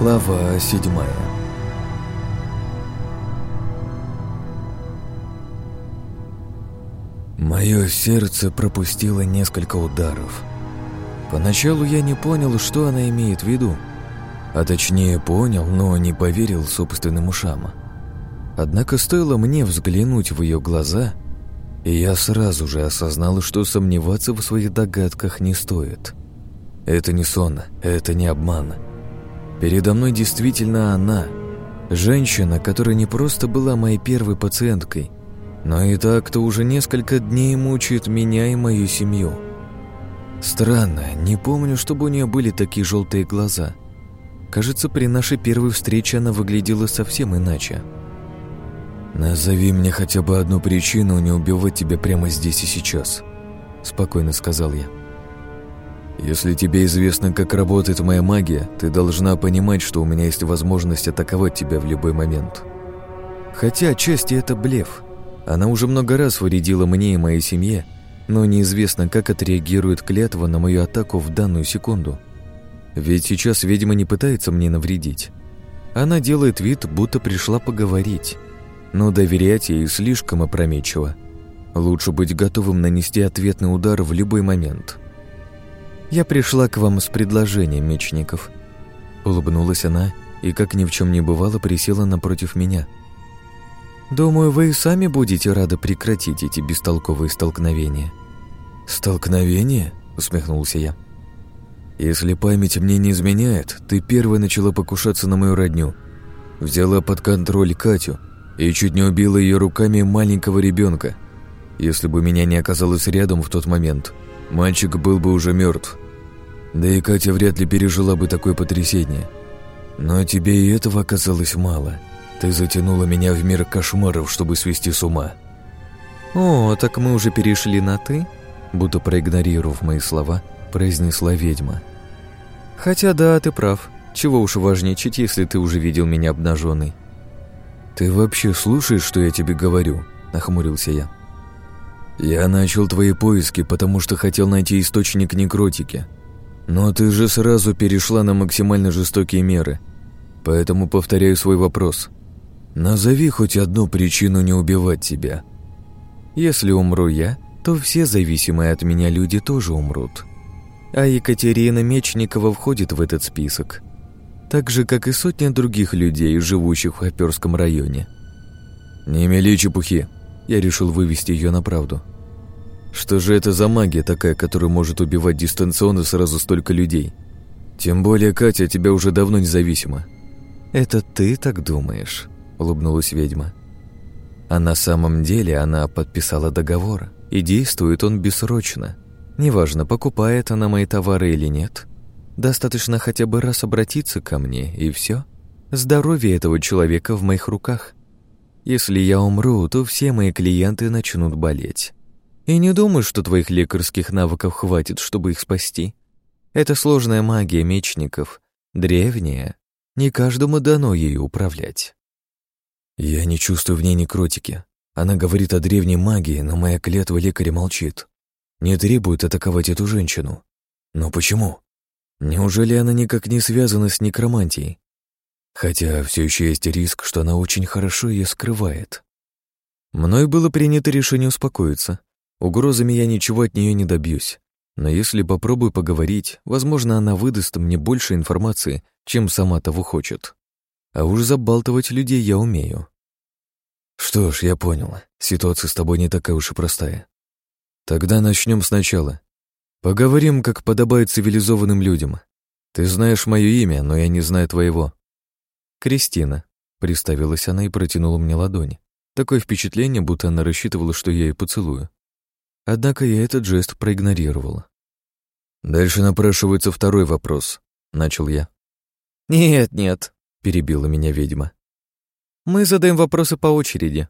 Глава седьмая Мое сердце пропустило несколько ударов. Поначалу я не понял, что она имеет в виду. А точнее понял, но не поверил собственным ушам. Однако стоило мне взглянуть в ее глаза, и я сразу же осознал, что сомневаться в своих догадках не стоит. Это не сон, это не обман. Передо мной действительно она, женщина, которая не просто была моей первой пациенткой, но и та, кто уже несколько дней мучает меня и мою семью. Странно, не помню, чтобы у нее были такие желтые глаза. Кажется, при нашей первой встрече она выглядела совсем иначе. «Назови мне хотя бы одну причину не убивать тебя прямо здесь и сейчас», — спокойно сказал я. «Если тебе известно, как работает моя магия, ты должна понимать, что у меня есть возможность атаковать тебя в любой момент. Хотя отчасти это блеф. Она уже много раз вредила мне и моей семье, но неизвестно, как отреагирует клятва на мою атаку в данную секунду. Ведь сейчас ведьма не пытается мне навредить. Она делает вид, будто пришла поговорить, но доверять ей слишком опрометчиво. Лучше быть готовым нанести ответный удар в любой момент. «Я пришла к вам с предложением, мечников», — улыбнулась она и, как ни в чем не бывало, присела напротив меня — Думаю, вы и сами будете рады прекратить эти бестолковые столкновения. Столкновения? усмехнулся я. Если память мне не изменяет, ты первая начала покушаться на мою родню. Взяла под контроль Катю и чуть не убила ее руками маленького ребенка. Если бы меня не оказалось рядом в тот момент, мальчик был бы уже мертв. Да и Катя вряд ли пережила бы такое потрясение. Но тебе и этого оказалось мало. — ты затянула меня в мир кошмаров, чтобы свести с ума. О, так мы уже перешли на «ты», будто проигнорировав мои слова, произнесла ведьма. Хотя да, ты прав. Чего уж важничать, если ты уже видел меня обнаженной. Ты вообще слушаешь, что я тебе говорю? Нахмурился я. Я начал твои поиски, потому что хотел найти источник некротики. Но ты же сразу перешла на максимально жестокие меры. Поэтому повторяю свой вопрос. Назови хоть одну причину не убивать тебя. Если умру я, то все зависимые от меня люди тоже умрут. А Екатерина Мечникова входит в этот список. Так же, как и сотни других людей, живущих в Хоперском районе. Не мели чепухи. Я решил вывести ее на правду. Что же это за магия такая, которая может убивать дистанционно сразу столько людей? Тем более Катя тебя уже давно независима. Это ты так думаешь? улыбнулась ведьма. А на самом деле она подписала договор, и действует он бессрочно. Неважно, покупает она мои товары или нет. Достаточно хотя бы раз обратиться ко мне, и все. Здоровье этого человека в моих руках. Если я умру, то все мои клиенты начнут болеть. И не думаю, что твоих лекарских навыков хватит, чтобы их спасти. Это сложная магия мечников, древняя. Не каждому дано ею управлять. Я не чувствую в ней некротики. Она говорит о древней магии, но моя клятва лекаря молчит. Не требует атаковать эту женщину. Но почему? Неужели она никак не связана с некромантией? Хотя все еще есть риск, что она очень хорошо ее скрывает. Мной было принято решение успокоиться. Угрозами я ничего от нее не добьюсь. Но если попробую поговорить, возможно, она выдаст мне больше информации, чем сама того хочет. А уж забалтывать людей я умею. Что ж, я понял. Ситуация с тобой не такая уж и простая. Тогда начнем сначала. Поговорим, как подобает цивилизованным людям. Ты знаешь мое имя, но я не знаю твоего. Кристина. Представилась она и протянула мне ладонь. Такое впечатление, будто она рассчитывала, что я ей поцелую. Однако я этот жест проигнорировала. «Дальше напрашивается второй вопрос», — начал я. «Нет, нет», — перебила меня ведьма. Мы задаем вопросы по очереди.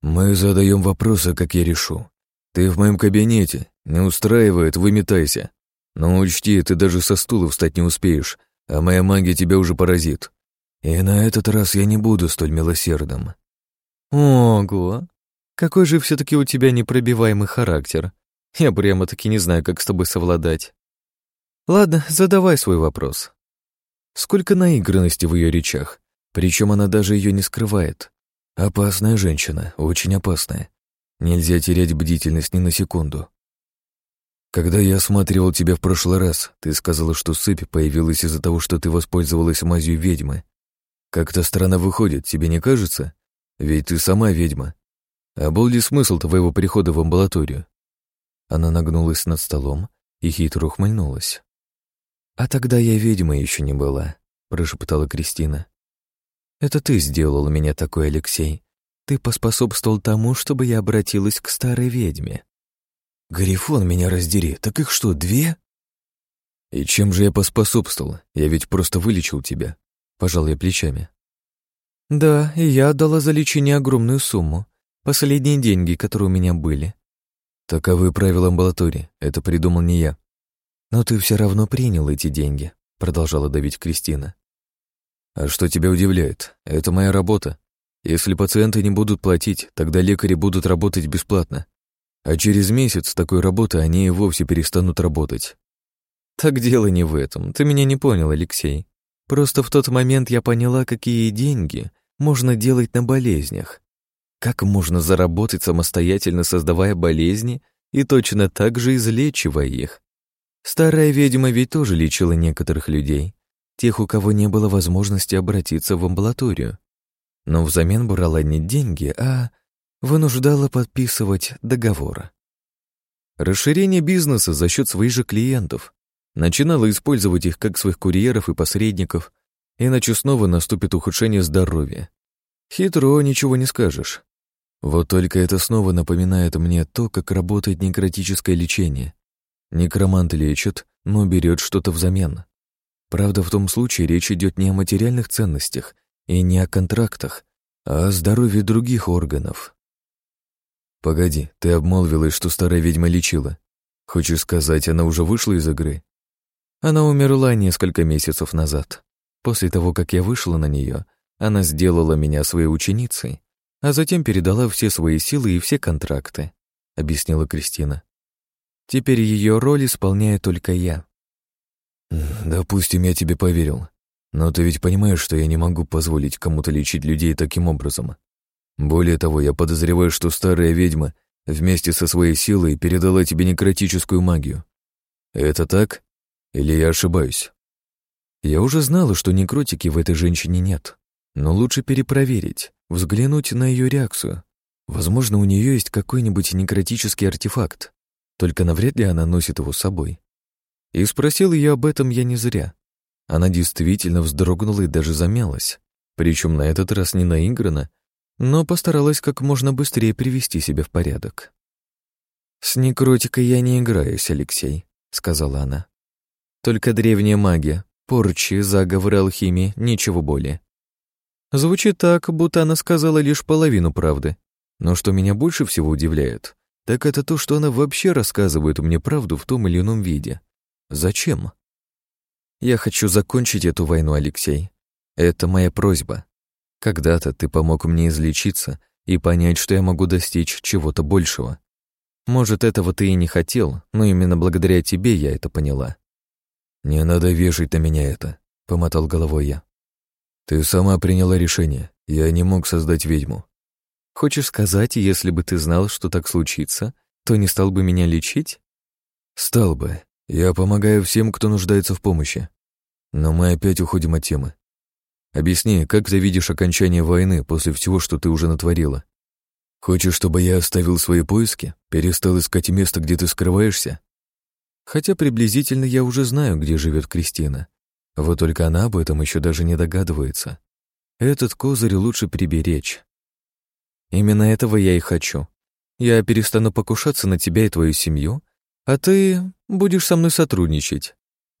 Мы задаем вопросы, как я решу. Ты в моем кабинете. Не устраивает, выметайся. Но учти, ты даже со стула встать не успеешь, а моя магия тебя уже поразит. И на этот раз я не буду столь милосердным. Ого! Какой же все таки у тебя непробиваемый характер. Я прямо-таки не знаю, как с тобой совладать. Ладно, задавай свой вопрос. Сколько наигранности в ее речах, причем она даже ее не скрывает. Опасная женщина, очень опасная. Нельзя терять бдительность ни на секунду. Когда я осматривал тебя в прошлый раз, ты сказала, что сыпь появилась из-за того, что ты воспользовалась мазью ведьмы. Как-то странно выходит, тебе не кажется? Ведь ты сама ведьма. А был ли смысл твоего прихода в амбулаторию? Она нагнулась над столом и хитро ухмыльнулась. «А тогда я ведьма еще не была», — прошептала Кристина. «Это ты сделал меня такой, Алексей. Ты поспособствовал тому, чтобы я обратилась к старой ведьме». «Гарифон, меня раздери, так их что, две?» «И чем же я поспособствовал? Я ведь просто вылечил тебя», — пожал я плечами. «Да, и я отдала за лечение огромную сумму. Последние деньги, которые у меня были. Таковы правила амбулатории, это придумал не я. Но ты все равно принял эти деньги, продолжала давить Кристина. А что тебя удивляет? Это моя работа. Если пациенты не будут платить, тогда лекари будут работать бесплатно. А через месяц такой работы они и вовсе перестанут работать. Так дело не в этом. Ты меня не понял, Алексей. Просто в тот момент я поняла, какие деньги можно делать на болезнях. Как можно заработать самостоятельно, создавая болезни и точно так же излечивая их? Старая ведьма ведь тоже лечила некоторых людей, тех, у кого не было возможности обратиться в амбулаторию. Но взамен брала не деньги, а вынуждала подписывать договор. Расширение бизнеса за счет своих же клиентов. Начинала использовать их как своих курьеров и посредников, иначе снова наступит ухудшение здоровья. Хитро, ничего не скажешь. Вот только это снова напоминает мне то, как работает некротическое лечение. Некромант лечит, но берет что-то взамен. Правда, в том случае речь идет не о материальных ценностях и не о контрактах, а о здоровье других органов. «Погоди, ты обмолвилась, что старая ведьма лечила. Хочешь сказать, она уже вышла из игры?» Она умерла несколько месяцев назад. После того, как я вышла на нее, она сделала меня своей ученицей, а затем передала все свои силы и все контракты», — объяснила Кристина. «Теперь ее роль исполняю только я». «Допустим, я тебе поверил. Но ты ведь понимаешь, что я не могу позволить кому-то лечить людей таким образом. Более того, я подозреваю, что старая ведьма вместе со своей силой передала тебе некротическую магию. Это так? Или я ошибаюсь?» Я уже знала, что некротики в этой женщине нет, но лучше перепроверить взглянуть на ее реакцию. Возможно, у нее есть какой-нибудь некротический артефакт, только навряд ли она носит его с собой. И спросил ее об этом я не зря. Она действительно вздрогнула и даже замялась, причем на этот раз не наигранно, но постаралась как можно быстрее привести себя в порядок. «С некротикой я не играюсь, Алексей», — сказала она. «Только древняя магия, порчи, заговоры, алхимии, ничего более. Звучит так, будто она сказала лишь половину правды. Но что меня больше всего удивляет, так это то, что она вообще рассказывает мне правду в том или ином виде. Зачем? Я хочу закончить эту войну, Алексей. Это моя просьба. Когда-то ты помог мне излечиться и понять, что я могу достичь чего-то большего. Может, этого ты и не хотел, но именно благодаря тебе я это поняла. «Не надо вешать на меня это», — помотал головой я. Ты сама приняла решение. Я не мог создать ведьму. Хочешь сказать, если бы ты знал, что так случится, то не стал бы меня лечить? Стал бы. Я помогаю всем, кто нуждается в помощи. Но мы опять уходим от темы. Объясни, как ты видишь окончание войны после всего, что ты уже натворила? Хочешь, чтобы я оставил свои поиски, перестал искать место, где ты скрываешься? Хотя приблизительно я уже знаю, где живет Кристина, вот только она об этом еще даже не догадывается. Этот козырь лучше приберечь. Именно этого я и хочу. Я перестану покушаться на тебя и твою семью, а ты будешь со мной сотрудничать.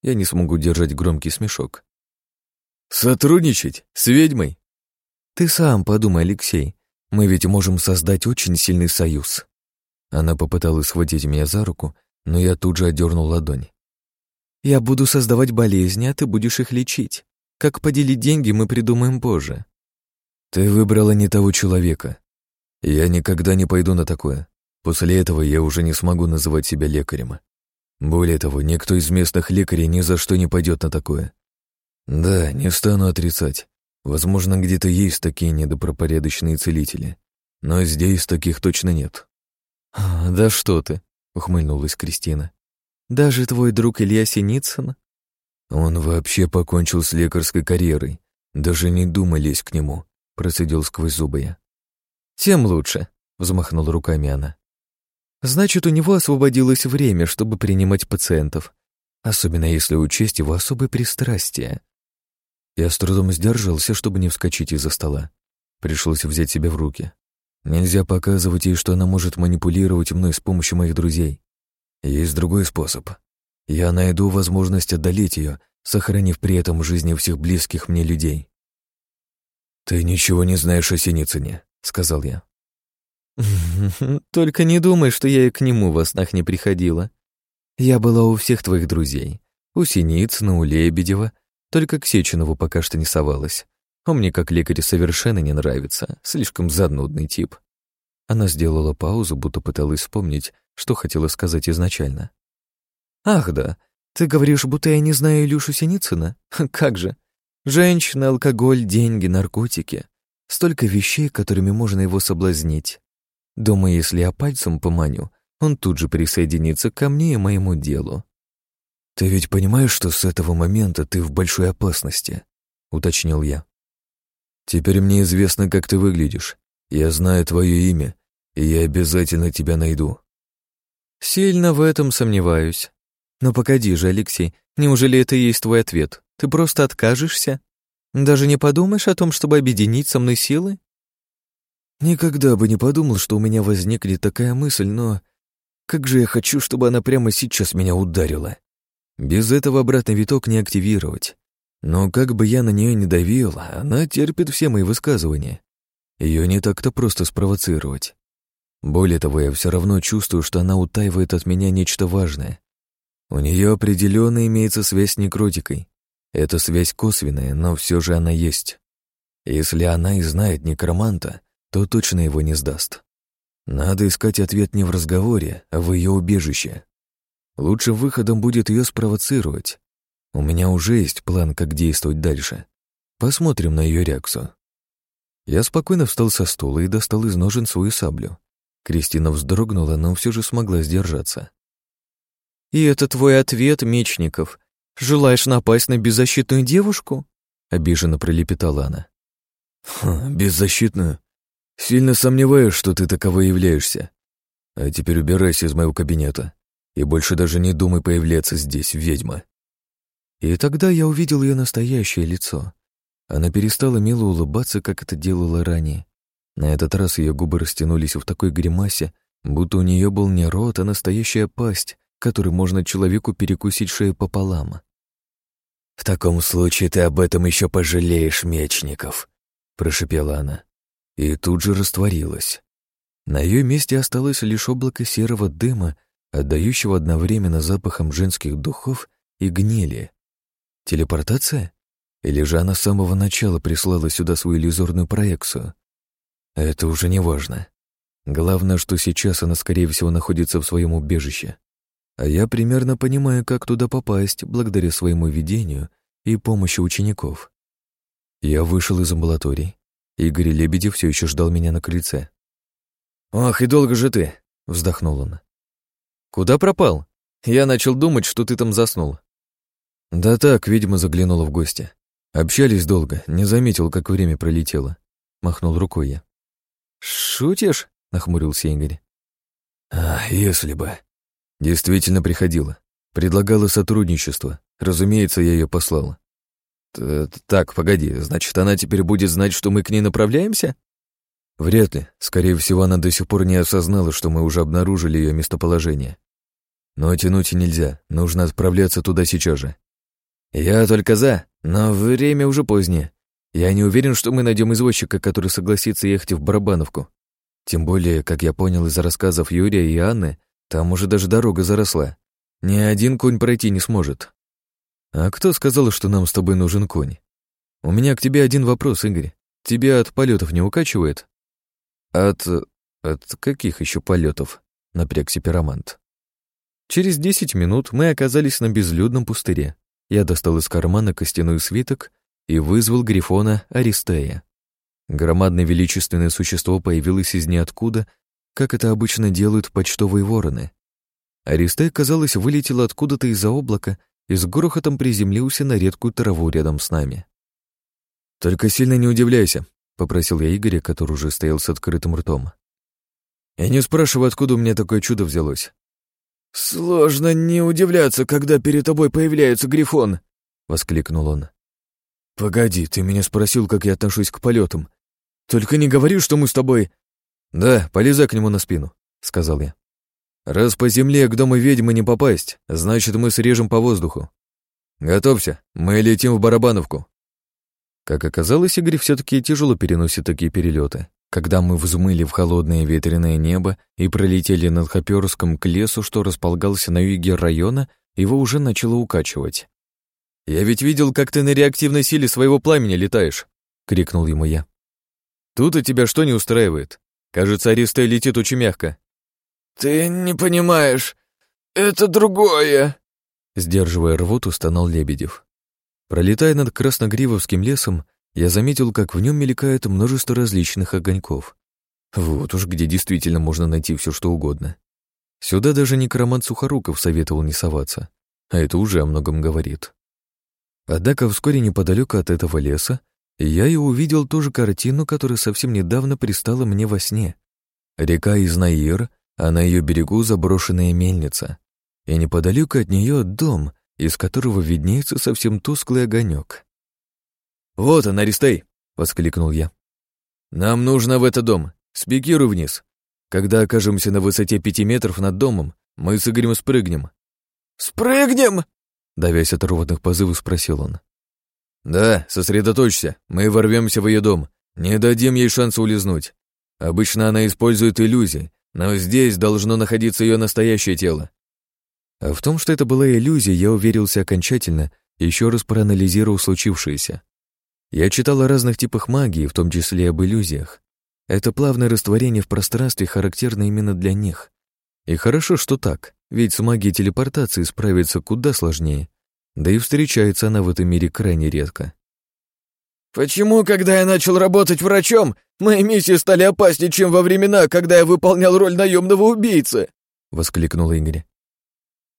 Я не смогу держать громкий смешок. Сотрудничать? С ведьмой? Ты сам подумай, Алексей. Мы ведь можем создать очень сильный союз. Она попыталась схватить меня за руку, но я тут же отдернул ладонь. Я буду создавать болезни, а ты будешь их лечить. Как поделить деньги, мы придумаем позже. Ты выбрала не того человека. Я никогда не пойду на такое. После этого я уже не смогу называть себя лекарем. Более того, никто из местных лекарей ни за что не пойдет на такое. Да, не стану отрицать. Возможно, где-то есть такие недобропорядочные целители, но здесь таких точно нет. «Да что ты!» — ухмыльнулась Кристина. «Даже твой друг Илья Синицын?» «Он вообще покончил с лекарской карьерой. Даже не думай лезть к нему», — процедил сквозь зубы я. «Тем лучше», — взмахнула руками она. «Значит, у него освободилось время, чтобы принимать пациентов, особенно если учесть его особые пристрастия». Я с трудом сдержался, чтобы не вскочить из-за стола. Пришлось взять себя в руки. Нельзя показывать ей, что она может манипулировать мной с помощью моих друзей. Есть другой способ. Я найду возможность отдалить ее, сохранив при этом жизни всех близких мне людей. «Ты ничего не знаешь о Синицыне», — сказал я. «Только не думай, что я и к нему во снах не приходила. Я была у всех твоих друзей. У Синицына, у Лебедева, только к Сеченову пока что не совалась. Он мне как лекарь совершенно не нравится, слишком занудный тип. Она сделала паузу, будто пыталась вспомнить, что хотела сказать изначально. «Ах да, ты говоришь, будто я не знаю Илюшу Синицына? Как же? Женщина, алкоголь, деньги, наркотики. Столько вещей, которыми можно его соблазнить. Думаю, если я пальцем поманю, он тут же присоединится ко мне и моему делу». «Ты ведь понимаешь, что с этого момента ты в большой опасности?» — уточнил я. Теперь мне известно, как ты выглядишь. Я знаю твое имя, и я обязательно тебя найду». «Сильно в этом сомневаюсь. Но погоди же, Алексей, неужели это и есть твой ответ? Ты просто откажешься? Даже не подумаешь о том, чтобы объединить со мной силы?» «Никогда бы не подумал, что у меня возникнет такая мысль, но как же я хочу, чтобы она прямо сейчас меня ударила. Без этого обратный виток не активировать. Но как бы я на нее не давил, она терпит все мои высказывания. Ее не так-то просто спровоцировать. Более того, я все равно чувствую, что она утаивает от меня нечто важное. У нее определенно имеется связь с некротикой. Эта связь косвенная, но все же она есть. Если она и знает некроманта, то точно его не сдаст. Надо искать ответ не в разговоре, а в ее убежище. Лучшим выходом будет ее спровоцировать, у меня уже есть план, как действовать дальше. Посмотрим на ее реакцию. Я спокойно встал со стула и достал из ножен свою саблю. Кристина вздрогнула, но все же смогла сдержаться. «И это твой ответ, Мечников? Желаешь напасть на беззащитную девушку?» Обиженно пролепетала она. «Хм, «Беззащитную? Сильно сомневаюсь, что ты таковой являешься. А теперь убирайся из моего кабинета и больше даже не думай появляться здесь, ведьма». И тогда я увидел ее настоящее лицо. Она перестала мило улыбаться, как это делала ранее. На этот раз ее губы растянулись в такой гримасе, будто у нее был не рот, а настоящая пасть, которой можно человеку перекусить шею пополам. «В таком случае ты об этом еще пожалеешь, Мечников», — прошипела она. И тут же растворилась. На ее месте осталось лишь облако серого дыма, отдающего одновременно запахом женских духов и гнили. Телепортация? Или же она с самого начала прислала сюда свою иллюзорную проекцию? Это уже не важно. Главное, что сейчас она, скорее всего, находится в своем убежище. А я примерно понимаю, как туда попасть, благодаря своему видению и помощи учеников. Я вышел из амбулатории. Игорь Лебедев все еще ждал меня на крыльце. «Ах, и долго же ты!» — вздохнул он. «Куда пропал? Я начал думать, что ты там заснул. Да так, видимо, заглянула в гости. Общались долго, не заметил, как время пролетело. Махнул рукой я. «Шутишь?» — нахмурился Игорь. «А, если бы». Действительно приходила. Предлагала сотрудничество. Разумеется, я ее послал. «Так, погоди, значит, она теперь будет знать, что мы к ней направляемся?» Вряд ли. Скорее всего, она до сих пор не осознала, что мы уже обнаружили ее местоположение. Но тянуть нельзя, нужно отправляться туда сейчас же. «Я только за, но время уже позднее. Я не уверен, что мы найдем извозчика, который согласится ехать в Барабановку. Тем более, как я понял из рассказов Юрия и Анны, там уже даже дорога заросла. Ни один конь пройти не сможет. А кто сказал, что нам с тобой нужен конь? У меня к тебе один вопрос, Игорь. Тебя от полетов не укачивает? От... от каких еще полетов? Напрягся пиромант. Через десять минут мы оказались на безлюдном пустыре. Я достал из кармана костяной свиток и вызвал Грифона Аристея. Громадное величественное существо появилось из ниоткуда, как это обычно делают почтовые вороны. Аристей, казалось, вылетел откуда-то из-за облака и с грохотом приземлился на редкую траву рядом с нами. «Только сильно не удивляйся», — попросил я Игоря, который уже стоял с открытым ртом. «Я не спрашиваю, откуда у меня такое чудо взялось. «Сложно не удивляться, когда перед тобой появляется Грифон!» — воскликнул он. «Погоди, ты меня спросил, как я отношусь к полетам. Только не говори, что мы с тобой...» «Да, полезай к нему на спину», — сказал я. «Раз по земле к дому ведьмы не попасть, значит, мы срежем по воздуху. Готовься, мы летим в Барабановку». Как оказалось, Игорь все таки тяжело переносит такие перелеты. Когда мы взмыли в холодное ветреное небо и пролетели над Хоперском к лесу, что располагался на юге района, его уже начало укачивать. «Я ведь видел, как ты на реактивной силе своего пламени летаешь», — крикнул ему я. «Тут у тебя что не устраивает? Кажется, Аристей летит очень мягко». «Ты не понимаешь, это другое», — сдерживая рвоту, стонал Лебедев. Пролетая над Красногривовским лесом, я заметил, как в нем мелькает множество различных огоньков. Вот уж где действительно можно найти все, что угодно. Сюда даже некромант Сухоруков советовал не соваться, а это уже о многом говорит. Однако вскоре неподалеку от этого леса я и увидел ту же картину, которая совсем недавно пристала мне во сне. Река Изнаир, а на ее берегу заброшенная мельница. И неподалеку от нее дом, из которого виднеется совсем тусклый огонек. «Вот он, Аристей!» — воскликнул я. «Нам нужно в этот дом. Спикируй вниз. Когда окажемся на высоте пяти метров над домом, мы с Игорем спрыгнем». «Спрыгнем?» — давясь от рвотных позывов, спросил он. «Да, сосредоточься. Мы ворвемся в ее дом. Не дадим ей шанса улизнуть. Обычно она использует иллюзии, но здесь должно находиться ее настоящее тело». А в том, что это была иллюзия, я уверился окончательно, еще раз проанализировав случившееся. Я читал о разных типах магии, в том числе об иллюзиях. Это плавное растворение в пространстве характерно именно для них. И хорошо, что так, ведь с магией телепортации справиться куда сложнее. Да и встречается она в этом мире крайне редко. «Почему, когда я начал работать врачом, мои миссии стали опаснее, чем во времена, когда я выполнял роль наемного убийцы?» — воскликнул Игорь.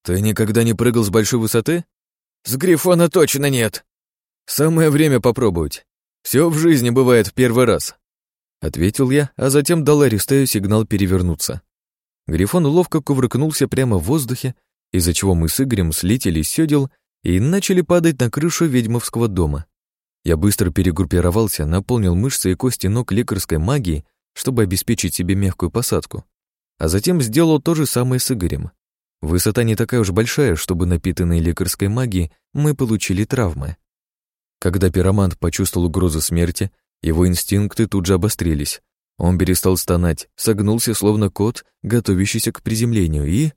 «Ты никогда не прыгал с большой высоты?» «С Грифона точно нет», «Самое время попробовать. Все в жизни бывает в первый раз», — ответил я, а затем дал Аристею сигнал перевернуться. Грифон ловко кувыркнулся прямо в воздухе, из-за чего мы с Игорем слетели с сёдел и начали падать на крышу ведьмовского дома. Я быстро перегруппировался, наполнил мышцы и кости ног лекарской магией, чтобы обеспечить себе мягкую посадку. А затем сделал то же самое с Игорем. Высота не такая уж большая, чтобы напитанные лекарской магией мы получили травмы. Когда пиромант почувствовал угрозу смерти, его инстинкты тут же обострились. Он перестал стонать, согнулся, словно кот, готовящийся к приземлению, и...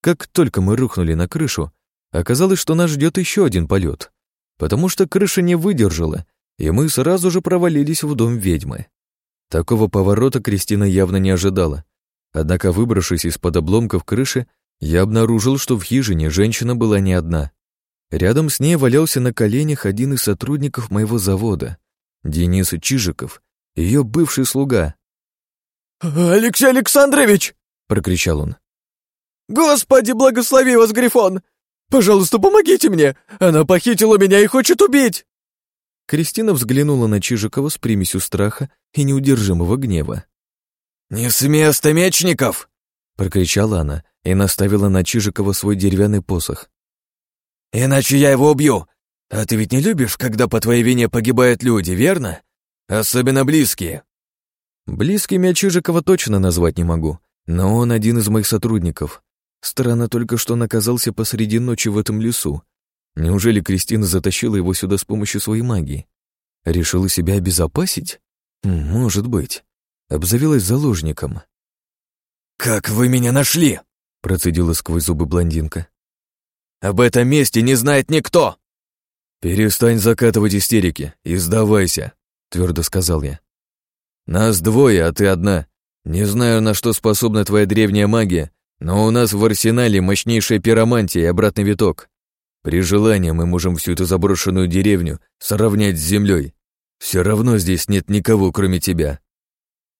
Как только мы рухнули на крышу, оказалось, что нас ждет еще один полет, потому что крыша не выдержала, и мы сразу же провалились в дом ведьмы. Такого поворота Кристина явно не ожидала. Однако, выбравшись из-под обломков крыши, я обнаружил, что в хижине женщина была не одна. Рядом с ней валялся на коленях один из сотрудников моего завода, Денис Чижиков, ее бывший слуга. «Алексей Александрович!» — прокричал он. «Господи, благослови вас, Грифон! Пожалуйста, помогите мне! Она похитила меня и хочет убить!» Кристина взглянула на Чижикова с примесью страха и неудержимого гнева. «Не с места, мечников!» — прокричала она и наставила на Чижикова свой деревянный посох. Иначе я его убью. А ты ведь не любишь, когда по твоей вине погибают люди, верно? Особенно близкие. Близкими я Чижикова точно назвать не могу, но он один из моих сотрудников. Странно только, что он оказался посреди ночи в этом лесу. Неужели Кристина затащила его сюда с помощью своей магии? Решила себя обезопасить? Может быть. Обзавелась заложником. «Как вы меня нашли?» процедила сквозь зубы блондинка. Об этом месте не знает никто!» «Перестань закатывать истерики и сдавайся», — твердо сказал я. «Нас двое, а ты одна. Не знаю, на что способна твоя древняя магия, Но у нас в арсенале мощнейшая пиромантия и обратный виток. При желании мы можем всю эту заброшенную деревню сравнять с землей. Все равно здесь нет никого, кроме тебя.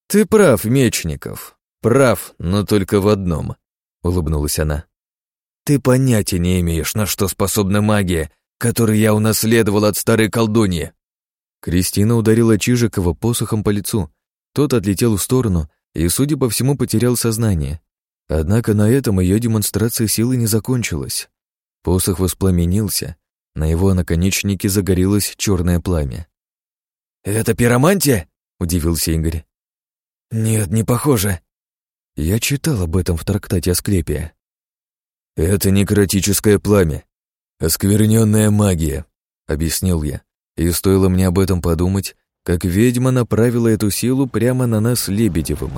Ты прав, Мечников. Прав, но только в одном, улыбнулась она. Ты понятия не имеешь, на что способна магия, которую я унаследовал от старой колдуньи. Кристина ударила Чижикова посохом по лицу. Тот отлетел в сторону и, судя по всему, потерял сознание. Однако на этом ее демонстрация силы не закончилась. Посох воспламенился, на его наконечнике загорелось черное пламя. «Это пиромантия?» — удивился Игорь. «Нет, не похоже». Я читал об этом в трактате Асклепия. «Это некротическое пламя, оскверненная магия», — объяснил я. И стоило мне об этом подумать, как ведьма направила эту силу прямо на нас Лебедевым.